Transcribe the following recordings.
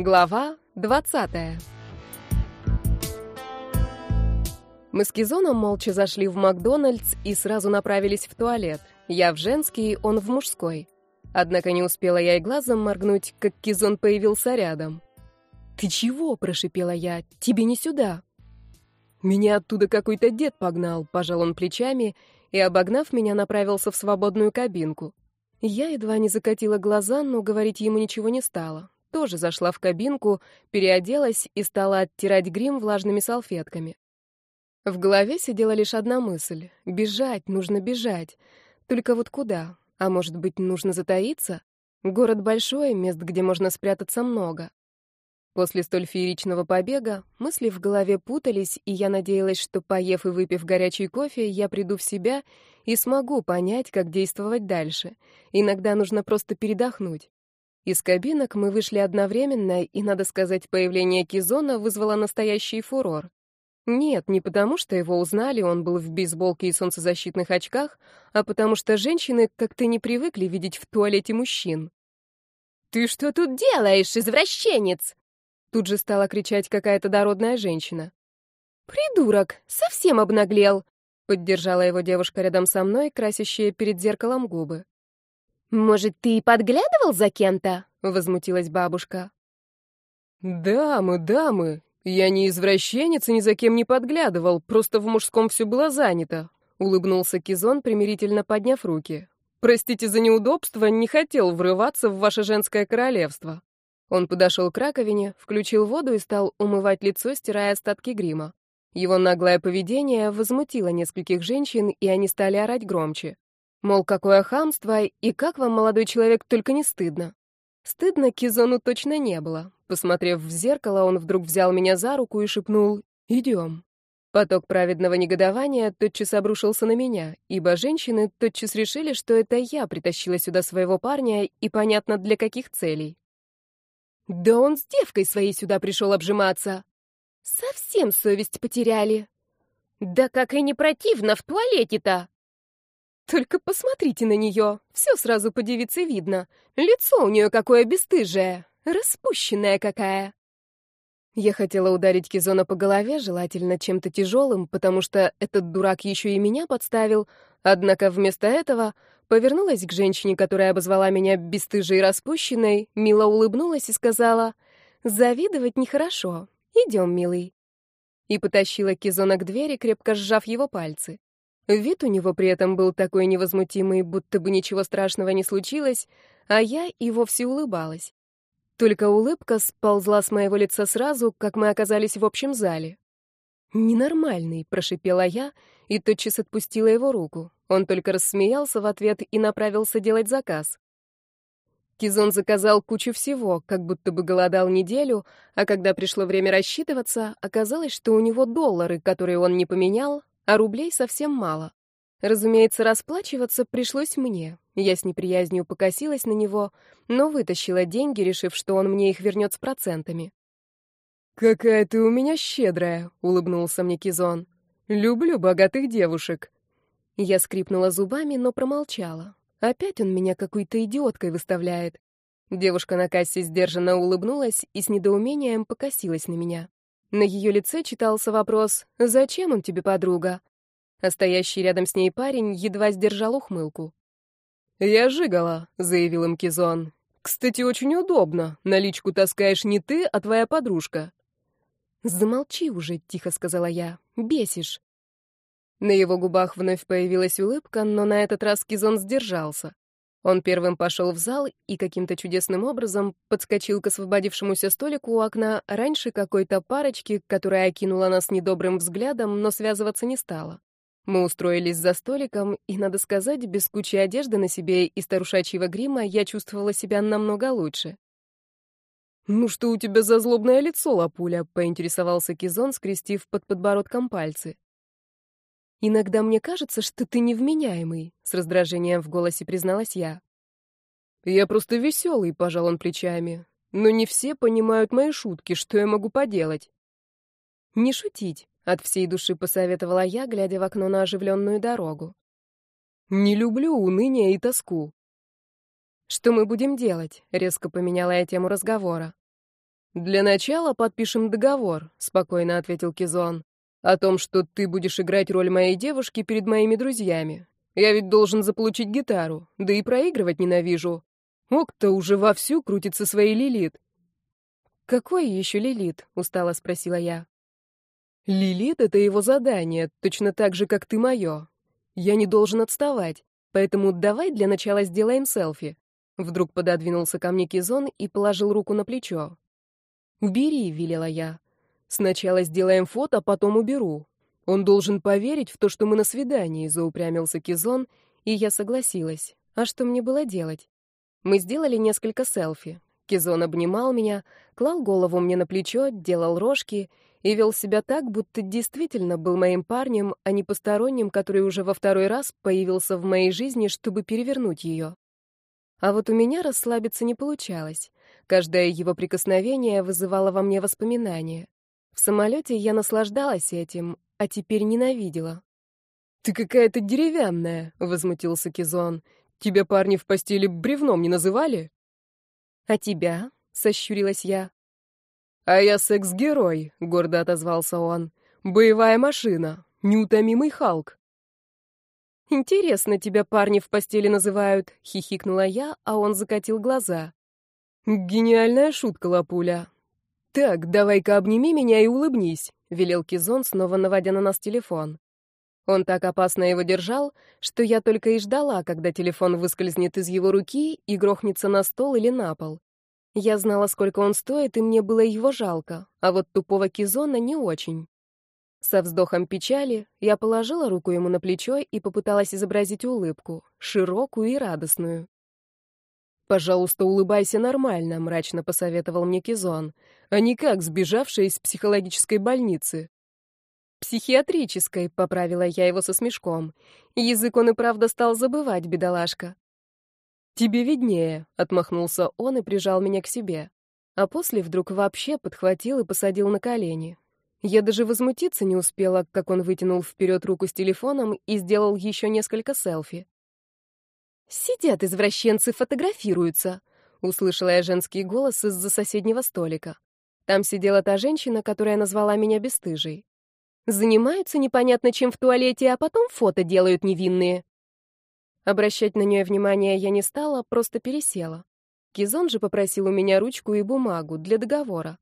Глава 20 Мы с Кизоном молча зашли в Макдональдс и сразу направились в туалет. Я в женский, он в мужской. Однако не успела я и глазом моргнуть, как Кизон появился рядом. «Ты чего?» — прошипела я. «Тебе не сюда». «Меня оттуда какой-то дед погнал», — пожал он плечами и, обогнав меня, направился в свободную кабинку. Я едва не закатила глаза, но говорить ему ничего не стало тоже зашла в кабинку, переоделась и стала оттирать грим влажными салфетками. В голове сидела лишь одна мысль — бежать, нужно бежать. Только вот куда? А может быть, нужно затаиться? Город большой, мест, где можно спрятаться, много. После столь фееричного побега мысли в голове путались, и я надеялась, что, поев и выпив горячий кофе, я приду в себя и смогу понять, как действовать дальше. Иногда нужно просто передохнуть. Из кабинок мы вышли одновременно, и, надо сказать, появление Кизона вызвало настоящий фурор. Нет, не потому что его узнали, он был в бейсболке и солнцезащитных очках, а потому что женщины как-то не привыкли видеть в туалете мужчин. «Ты что тут делаешь, извращенец?» Тут же стала кричать какая-то дородная женщина. «Придурок, совсем обнаглел!» Поддержала его девушка рядом со мной, красящая перед зеркалом губы. «Может, ты и подглядывал за кем-то?» — возмутилась бабушка. «Дамы, дамы, я не извращенец и ни за кем не подглядывал, просто в мужском все было занято», — улыбнулся Кизон, примирительно подняв руки. «Простите за неудобство, не хотел врываться в ваше женское королевство». Он подошел к раковине, включил воду и стал умывать лицо, стирая остатки грима. Его наглое поведение возмутило нескольких женщин, и они стали орать громче. Мол, какое хамство, и как вам, молодой человек, только не стыдно. Стыдно Кизону точно не было. Посмотрев в зеркало, он вдруг взял меня за руку и шепнул «Идем». Поток праведного негодования тотчас обрушился на меня, ибо женщины тотчас решили, что это я притащила сюда своего парня, и понятно, для каких целей. «Да он с девкой своей сюда пришел обжиматься. Совсем совесть потеряли. Да как и не противно в туалете-то!» Только посмотрите на нее, все сразу по девице видно. Лицо у нее какое бесстыжее, распущенная какая. Я хотела ударить Кизона по голове, желательно чем-то тяжелым, потому что этот дурак еще и меня подставил, однако вместо этого повернулась к женщине, которая обозвала меня бесстыжей и распущенной, мило улыбнулась и сказала, «Завидовать нехорошо. Идем, милый». И потащила Кизона к двери, крепко сжав его пальцы. Вид у него при этом был такой невозмутимый, будто бы ничего страшного не случилось, а я и вовсе улыбалась. Только улыбка сползла с моего лица сразу, как мы оказались в общем зале. «Ненормальный», — прошипела я и тотчас отпустила его руку. Он только рассмеялся в ответ и направился делать заказ. Кизон заказал кучу всего, как будто бы голодал неделю, а когда пришло время рассчитываться, оказалось, что у него доллары, которые он не поменял, а рублей совсем мало. Разумеется, расплачиваться пришлось мне. Я с неприязнью покосилась на него, но вытащила деньги, решив, что он мне их вернет с процентами. «Какая ты у меня щедрая», — улыбнулся мне Кизон. «Люблю богатых девушек». Я скрипнула зубами, но промолчала. Опять он меня какой-то идиоткой выставляет. Девушка на кассе сдержанно улыбнулась и с недоумением покосилась на меня. На ее лице читался вопрос «Зачем он тебе, подруга?», а стоящий рядом с ней парень едва сдержал ухмылку. «Я жигала», — заявил им Кизон. «Кстати, очень удобно. Наличку таскаешь не ты, а твоя подружка». «Замолчи уже», — тихо сказала я. «Бесишь». На его губах вновь появилась улыбка, но на этот раз Кизон сдержался. Он первым пошел в зал и каким-то чудесным образом подскочил к освободившемуся столику у окна раньше какой-то парочки, которая окинула нас недобрым взглядом, но связываться не стала. Мы устроились за столиком, и, надо сказать, без кучи одежды на себе и старушачьего грима я чувствовала себя намного лучше. «Ну что у тебя за злобное лицо, лапуля?» — поинтересовался Кизон, скрестив под подбородком пальцы. «Иногда мне кажется, что ты невменяемый», — с раздражением в голосе призналась я. «Я просто веселый», — пожал он плечами. «Но не все понимают мои шутки, что я могу поделать?» «Не шутить», — от всей души посоветовала я, глядя в окно на оживленную дорогу. «Не люблю уныние и тоску». «Что мы будем делать?» — резко поменяла я тему разговора. «Для начала подпишем договор», — спокойно ответил Кизон. «О том, что ты будешь играть роль моей девушки перед моими друзьями. Я ведь должен заполучить гитару, да и проигрывать ненавижу. Ок-то уже вовсю крутится своей Лилит». «Какой еще Лилит?» — устало спросила я. «Лилит — это его задание, точно так же, как ты мое. Я не должен отставать, поэтому давай для начала сделаем селфи». Вдруг пододвинулся ко мне Кизон и положил руку на плечо. «Убери», — велела я. «Сначала сделаем фото, потом уберу. Он должен поверить в то, что мы на свидании», — заупрямился Кизон, и я согласилась. А что мне было делать? Мы сделали несколько селфи. Кизон обнимал меня, клал голову мне на плечо, делал рожки и вел себя так, будто действительно был моим парнем, а не посторонним, который уже во второй раз появился в моей жизни, чтобы перевернуть ее. А вот у меня расслабиться не получалось. Каждое его прикосновение вызывало во мне воспоминания. В самолете я наслаждалась этим, а теперь ненавидела. «Ты какая-то деревянная», — возмутился Кизон. «Тебя парни в постели бревном не называли?» «А тебя?» — сощурилась я. «А я секс-герой», — гордо отозвался он. «Боевая машина, неутомимый Халк». «Интересно тебя парни в постели называют», — хихикнула я, а он закатил глаза. «Гениальная шутка, Лапуля. Так, давай-ка обними меня и улыбнись», — велел Кизон, снова наводя на нас телефон. Он так опасно его держал, что я только и ждала, когда телефон выскользнет из его руки и грохнется на стол или на пол. Я знала, сколько он стоит, и мне было его жалко, а вот тупого Кизона не очень. Со вздохом печали я положила руку ему на плечо и попыталась изобразить улыбку, широкую и радостную. «Пожалуйста, улыбайся нормально», — мрачно посоветовал мне Кизон, «а не как сбежавшая из психологической больницы». «Психиатрической», — поправила я его со смешком. Язык он и правда стал забывать, бедолашка. «Тебе виднее», — отмахнулся он и прижал меня к себе. А после вдруг вообще подхватил и посадил на колени. Я даже возмутиться не успела, как он вытянул вперед руку с телефоном и сделал еще несколько селфи. «Сидят извращенцы, фотографируются», — услышала я женский голос из-за соседнего столика. Там сидела та женщина, которая назвала меня бесстыжей. «Занимаются непонятно чем в туалете, а потом фото делают невинные». Обращать на нее внимание я не стала, просто пересела. Кизон же попросил у меня ручку и бумагу для договора.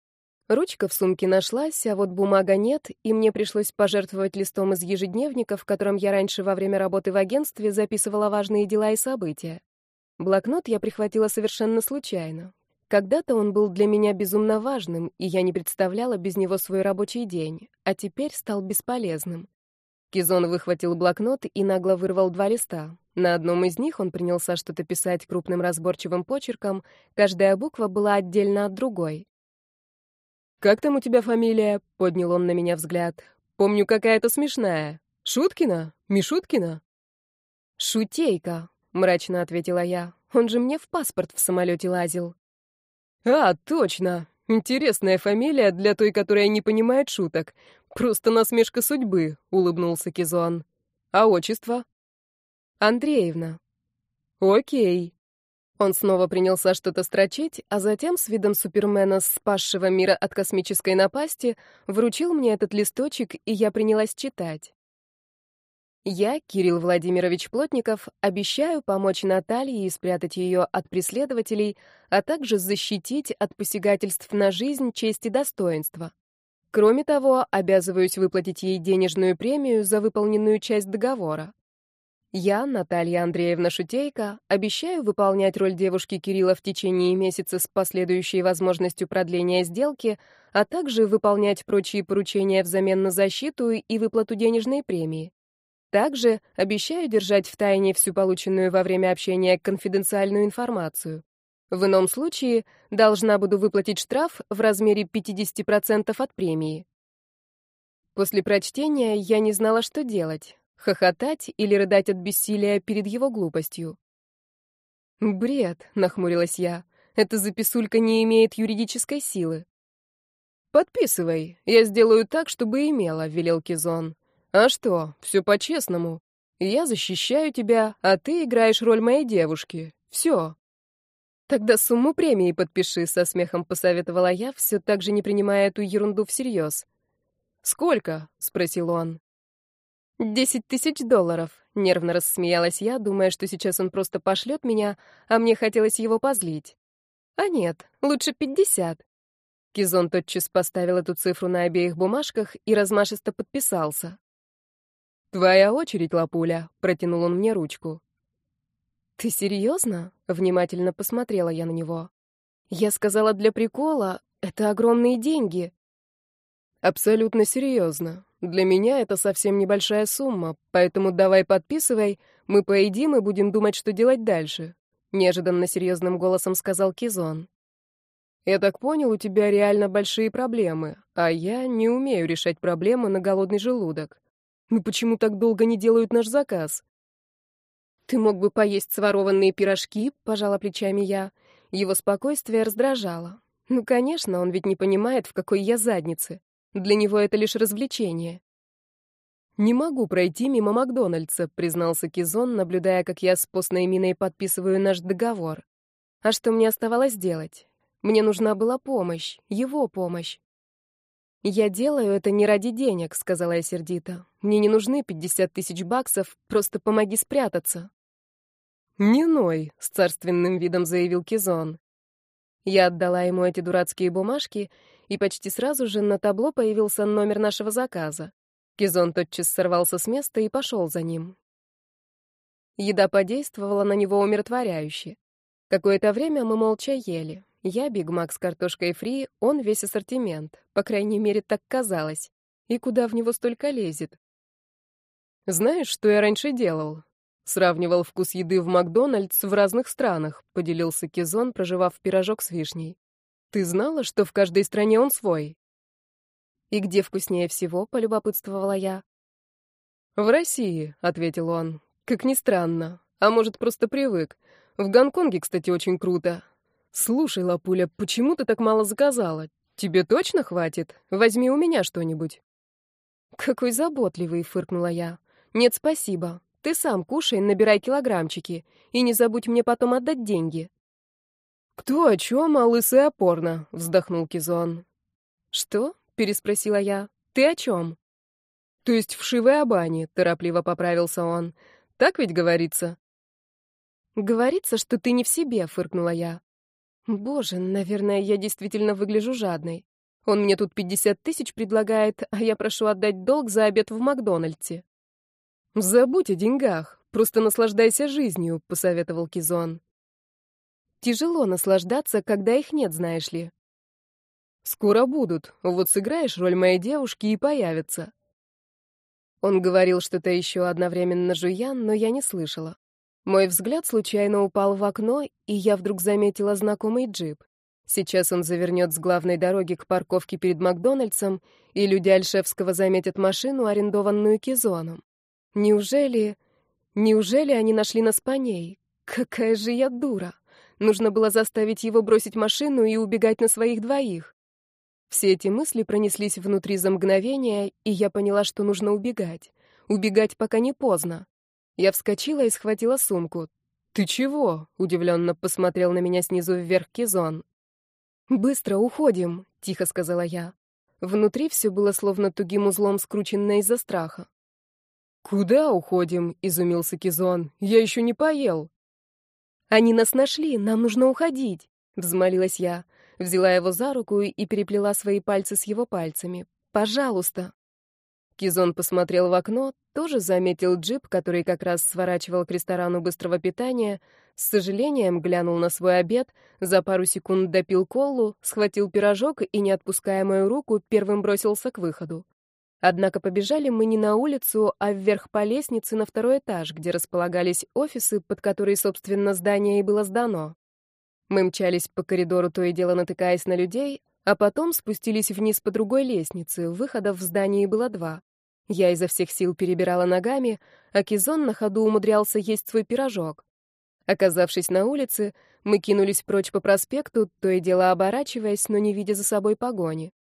Ручка в сумке нашлась, а вот бумага нет, и мне пришлось пожертвовать листом из ежедневника, в котором я раньше во время работы в агентстве записывала важные дела и события. Блокнот я прихватила совершенно случайно. Когда-то он был для меня безумно важным, и я не представляла без него свой рабочий день, а теперь стал бесполезным. Кизон выхватил блокнот и нагло вырвал два листа. На одном из них он принялся что-то писать крупным разборчивым почерком, каждая буква была отдельно от другой. «Как там у тебя фамилия?» — поднял он на меня взгляд. «Помню, какая-то смешная. Шуткина? Мишуткина?» «Шутейка», — мрачно ответила я. «Он же мне в паспорт в самолете лазил». «А, точно. Интересная фамилия для той, которая не понимает шуток. Просто насмешка судьбы», — улыбнулся Кизон. «А отчество?» «Андреевна». «Окей. Он снова принялся что-то строчить, а затем с видом супермена, спасшего мира от космической напасти, вручил мне этот листочек, и я принялась читать. Я, Кирилл Владимирович Плотников, обещаю помочь Наталье и спрятать ее от преследователей, а также защитить от посягательств на жизнь, честь и достоинство. Кроме того, обязываюсь выплатить ей денежную премию за выполненную часть договора. Я, Наталья Андреевна Шутейко, обещаю выполнять роль девушки Кирилла в течение месяца с последующей возможностью продления сделки, а также выполнять прочие поручения взамен на защиту и выплату денежной премии. Также обещаю держать в тайне всю полученную во время общения конфиденциальную информацию. В ином случае должна буду выплатить штраф в размере 50% от премии. После прочтения я не знала, что делать. Хохотать или рыдать от бессилия перед его глупостью? «Бред», — нахмурилась я. «Эта записулька не имеет юридической силы». «Подписывай. Я сделаю так, чтобы имела», — велел Кизон. «А что, все по-честному. Я защищаю тебя, а ты играешь роль моей девушки. Все». Тогда сумму премии подпиши, со смехом посоветовала я, все так же не принимая эту ерунду всерьез. Сколько? спросил он. «Десять тысяч долларов», — нервно рассмеялась я, думая, что сейчас он просто пошлет меня, а мне хотелось его позлить. А нет, лучше пятьдесят. Кизон тотчас поставил эту цифру на обеих бумажках и размашисто подписался. «Твоя очередь, Лапуля», — протянул он мне ручку. «Ты серьезно?» — внимательно посмотрела я на него. «Я сказала для прикола, это огромные деньги». «Абсолютно серьезно. Для меня это совсем небольшая сумма, поэтому давай подписывай, мы поедим и будем думать, что делать дальше», — неожиданно серьезным голосом сказал Кизон. «Я так понял, у тебя реально большие проблемы, а я не умею решать проблемы на голодный желудок. Ну почему так долго не делают наш заказ? Ты мог бы поесть сворованные пирожки, пожала плечами я. Его спокойствие раздражало. Ну, конечно, он ведь не понимает, в какой я заднице. Для него это лишь развлечение. Не могу пройти мимо Макдональдса, признался Кизон, наблюдая, как я с постной миной подписываю наш договор. А что мне оставалось делать? Мне нужна была помощь, его помощь. «Я делаю это не ради денег», — сказала я сердито. «Мне не нужны пятьдесят тысяч баксов, просто помоги спрятаться». «Не ной», — с царственным видом заявил Кизон. Я отдала ему эти дурацкие бумажки, и почти сразу же на табло появился номер нашего заказа. Кизон тотчас сорвался с места и пошел за ним. Еда подействовала на него умиротворяюще. Какое-то время мы молча ели. Я Биг Мак с картошкой фри, он весь ассортимент. По крайней мере, так казалось. И куда в него столько лезет? Знаешь, что я раньше делал? Сравнивал вкус еды в Макдональдс в разных странах, поделился Кизон, проживав пирожок с вишней. Ты знала, что в каждой стране он свой? И где вкуснее всего, полюбопытствовала я. В России, ответил он. Как ни странно. А может, просто привык. В Гонконге, кстати, очень круто. «Слушай, Лапуля, почему ты так мало заказала? Тебе точно хватит? Возьми у меня что-нибудь». «Какой заботливый», — фыркнула я. «Нет, спасибо. Ты сам кушай, набирай килограммчики. И не забудь мне потом отдать деньги». «Кто о чем, а лысый опорно?» — вздохнул Кизон. «Что?» — переспросила я. «Ты о чем?» «То есть вшивой обани», — торопливо поправился он. «Так ведь говорится?» «Говорится, что ты не в себе», — фыркнула я. Боже, наверное, я действительно выгляжу жадной. Он мне тут 50 тысяч предлагает, а я прошу отдать долг за обед в Макдональдсе. Забудь о деньгах, просто наслаждайся жизнью, посоветовал Кизон. Тяжело наслаждаться, когда их нет, знаешь ли. Скоро будут. Вот сыграешь роль моей девушки и появятся. Он говорил что-то еще одновременно жуя, но я не слышала. Мой взгляд случайно упал в окно, и я вдруг заметила знакомый джип. Сейчас он завернет с главной дороги к парковке перед Макдональдсом, и люди Альшевского заметят машину, арендованную Кизоном. Неужели... Неужели они нашли нас по ней? Какая же я дура! Нужно было заставить его бросить машину и убегать на своих двоих. Все эти мысли пронеслись внутри за мгновение, и я поняла, что нужно убегать. Убегать, пока не поздно. Я вскочила и схватила сумку. «Ты чего?» — удивленно посмотрел на меня снизу вверх Кизон. «Быстро уходим», — тихо сказала я. Внутри все было словно тугим узлом скручено из-за страха. «Куда уходим?» — изумился Кизон. «Я еще не поел». «Они нас нашли, нам нужно уходить», — взмолилась я. Взяла его за руку и переплела свои пальцы с его пальцами. «Пожалуйста». Кизон посмотрел в окно, тоже заметил джип, который как раз сворачивал к ресторану быстрого питания, с сожалением глянул на свой обед, за пару секунд допил колу, схватил пирожок и, не отпуская мою руку, первым бросился к выходу. Однако побежали мы не на улицу, а вверх по лестнице на второй этаж, где располагались офисы, под которые, собственно, здание и было сдано. Мы мчались по коридору, то и дело натыкаясь на людей, а потом спустились вниз по другой лестнице, выходов в здании было два. Я изо всех сил перебирала ногами, а Кизон на ходу умудрялся есть свой пирожок. Оказавшись на улице, мы кинулись прочь по проспекту, то и дело оборачиваясь, но не видя за собой погони.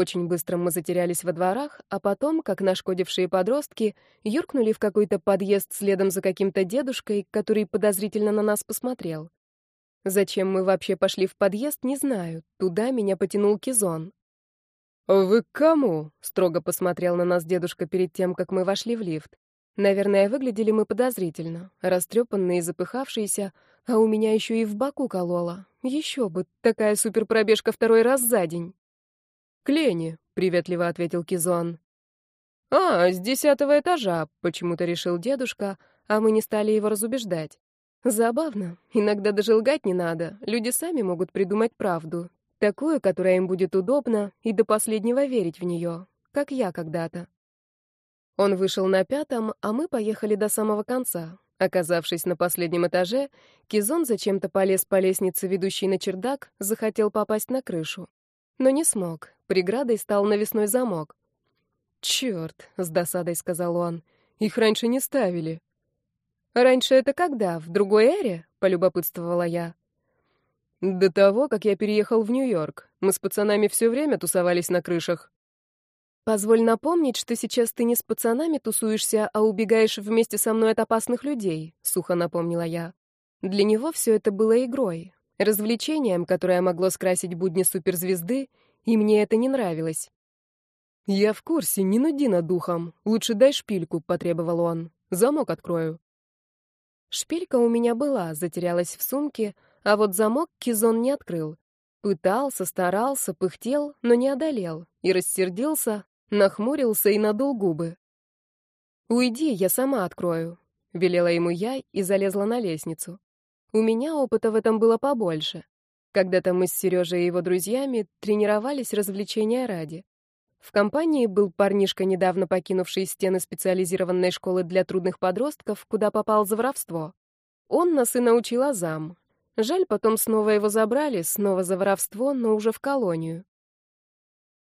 Очень быстро мы затерялись во дворах, а потом, как нашкодившие подростки, юркнули в какой-то подъезд следом за каким-то дедушкой, который подозрительно на нас посмотрел. Зачем мы вообще пошли в подъезд, не знаю. Туда меня потянул Кизон. «Вы к кому?» — строго посмотрел на нас дедушка перед тем, как мы вошли в лифт. Наверное, выглядели мы подозрительно, растрепанные и запыхавшиеся, а у меня еще и в боку кололо. Еще бы, такая суперпробежка второй раз за день. «Клени», — приветливо ответил Кизон. «А, с десятого этажа», — почему-то решил дедушка, а мы не стали его разубеждать. Забавно. Иногда даже лгать не надо. Люди сами могут придумать правду. Такую, которая им будет удобна, и до последнего верить в нее. Как я когда-то. Он вышел на пятом, а мы поехали до самого конца. Оказавшись на последнем этаже, Кизон зачем-то полез по лестнице, ведущей на чердак, захотел попасть на крышу. Но не смог. Преградой стал навесной замок. «Черт!» — с досадой сказал он. «Их раньше не ставили». «Раньше это когда? В другой эре?» — полюбопытствовала я. «До того, как я переехал в Нью-Йорк. Мы с пацанами все время тусовались на крышах». «Позволь напомнить, что сейчас ты не с пацанами тусуешься, а убегаешь вместе со мной от опасных людей», — сухо напомнила я. Для него все это было игрой, развлечением, которое могло скрасить будни суперзвезды, и мне это не нравилось. «Я в курсе, не нуди над духом. Лучше дай шпильку», — потребовал он. «Замок открою». Шпилька у меня была, затерялась в сумке, а вот замок Кизон не открыл. Пытался, старался, пыхтел, но не одолел. И рассердился, нахмурился и надул губы. «Уйди, я сама открою», — велела ему я и залезла на лестницу. У меня опыта в этом было побольше. Когда-то мы с Сережей и его друзьями тренировались развлечения ради. В компании был парнишка, недавно покинувший стены специализированной школы для трудных подростков, куда попал за воровство. Он нас и научил азам. Жаль, потом снова его забрали, снова за воровство, но уже в колонию.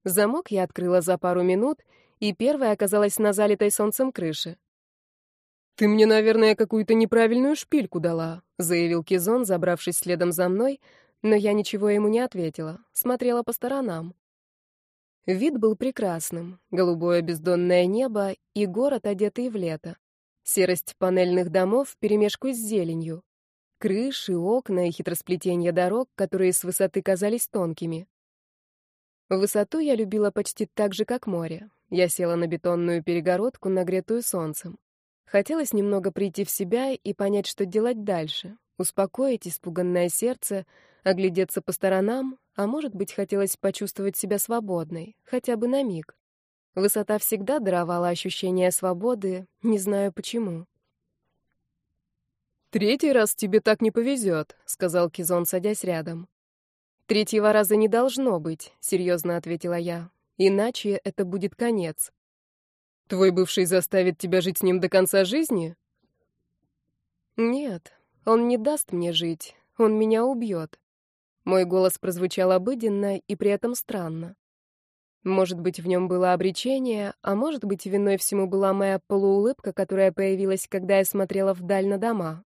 Замок я открыла за пару минут, и первая оказалась на залитой солнцем крыше. «Ты мне, наверное, какую-то неправильную шпильку дала», — заявил Кизон, забравшись следом за мной, но я ничего ему не ответила, смотрела по сторонам. Вид был прекрасным. Голубое бездонное небо и город, одетый в лето. Серость панельных домов вперемешку с зеленью. Крыши, окна и хитросплетения дорог, которые с высоты казались тонкими. Высоту я любила почти так же, как море. Я села на бетонную перегородку, нагретую солнцем. Хотелось немного прийти в себя и понять, что делать дальше. Успокоить испуганное сердце, оглядеться по сторонам, а может быть, хотелось почувствовать себя свободной, хотя бы на миг. Высота всегда даровала ощущение свободы, не знаю почему. «Третий раз тебе так не повезет», — сказал Кизон, садясь рядом. «Третьего раза не должно быть», — серьезно ответила я. «Иначе это будет конец». «Твой бывший заставит тебя жить с ним до конца жизни?» «Нет, он не даст мне жить, он меня убьет. Мой голос прозвучал обыденно и при этом странно. Может быть, в нем было обречение, а может быть, виной всему была моя полуулыбка, которая появилась, когда я смотрела вдаль на дома.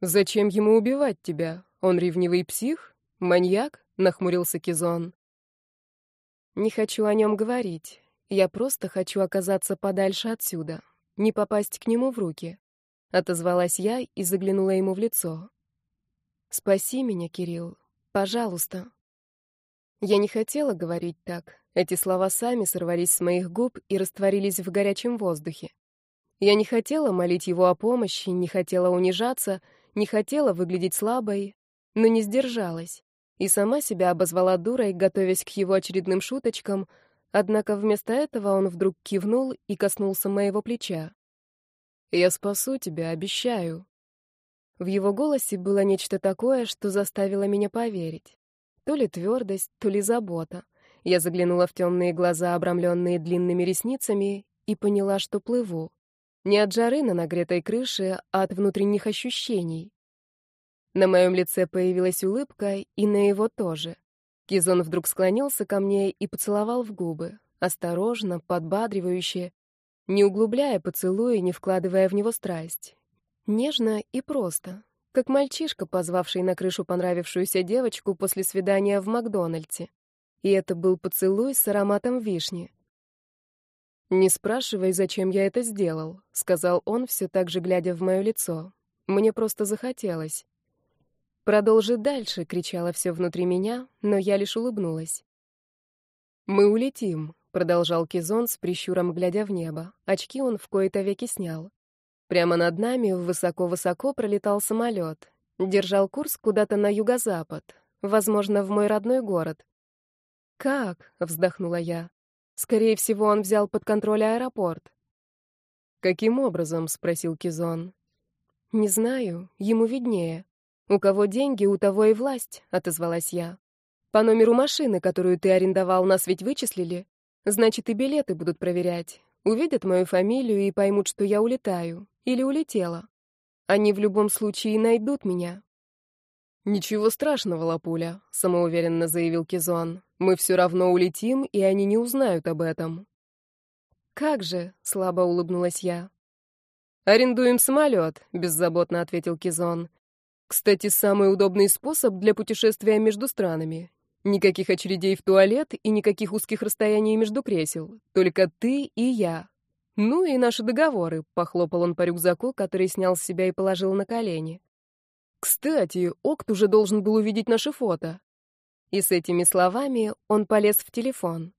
«Зачем ему убивать тебя? Он ревнивый псих? Маньяк?» — нахмурился Кизон. «Не хочу о нем говорить. Я просто хочу оказаться подальше отсюда, не попасть к нему в руки», — отозвалась я и заглянула ему в лицо. Спаси меня, Кирилл. Пожалуйста. Я не хотела говорить так. Эти слова сами сорвались с моих губ и растворились в горячем воздухе. Я не хотела молить его о помощи, не хотела унижаться, не хотела выглядеть слабой, но не сдержалась. И сама себя обозвала дурой, готовясь к его очередным шуточкам, однако вместо этого он вдруг кивнул и коснулся моего плеча. «Я спасу тебя, обещаю», в его голосе было нечто такое, что заставило меня поверить. То ли твердость, то ли забота. Я заглянула в темные глаза, обрамленные длинными ресницами, и поняла, что плыву. Не от жары на нагретой крыше, а от внутренних ощущений. На моем лице появилась улыбка, и на его тоже. Кизон вдруг склонился ко мне и поцеловал в губы, осторожно, подбадривающе, не углубляя поцелуя, не вкладывая в него страсть. Нежно и просто, как мальчишка, позвавший на крышу понравившуюся девочку после свидания в Макдональдсе. И это был поцелуй с ароматом вишни. «Не спрашивай, зачем я это сделал», — сказал он, все так же глядя в мое лицо. «Мне просто захотелось». «Продолжи дальше!» — кричало все внутри меня, но я лишь улыбнулась. «Мы улетим», — продолжал Кизон с прищуром, глядя в небо. Очки он в кои-то веки снял. Прямо над нами высоко-высоко пролетал самолет. Держал курс куда-то на юго-запад, возможно, в мой родной город. «Как?» — вздохнула я. «Скорее всего, он взял под контроль аэропорт». «Каким образом?» — спросил Кизон. «Не знаю, ему виднее. У кого деньги, у того и власть», — отозвалась я. «По номеру машины, которую ты арендовал, нас ведь вычислили. Значит, и билеты будут проверять. Увидят мою фамилию и поймут, что я улетаю. Или улетела. Они в любом случае найдут меня». «Ничего страшного, Лапуля», — самоуверенно заявил Кизон. «Мы все равно улетим, и они не узнают об этом». «Как же?» — слабо улыбнулась я. «Арендуем самолет», — беззаботно ответил Кизон. «Кстати, самый удобный способ для путешествия между странами. Никаких очередей в туалет и никаких узких расстояний между кресел. Только ты и я. Ну и наши договоры», — похлопал он по рюкзаку, который снял с себя и положил на колени. «Кстати, Окт уже должен был увидеть наши фото». И с этими словами он полез в телефон.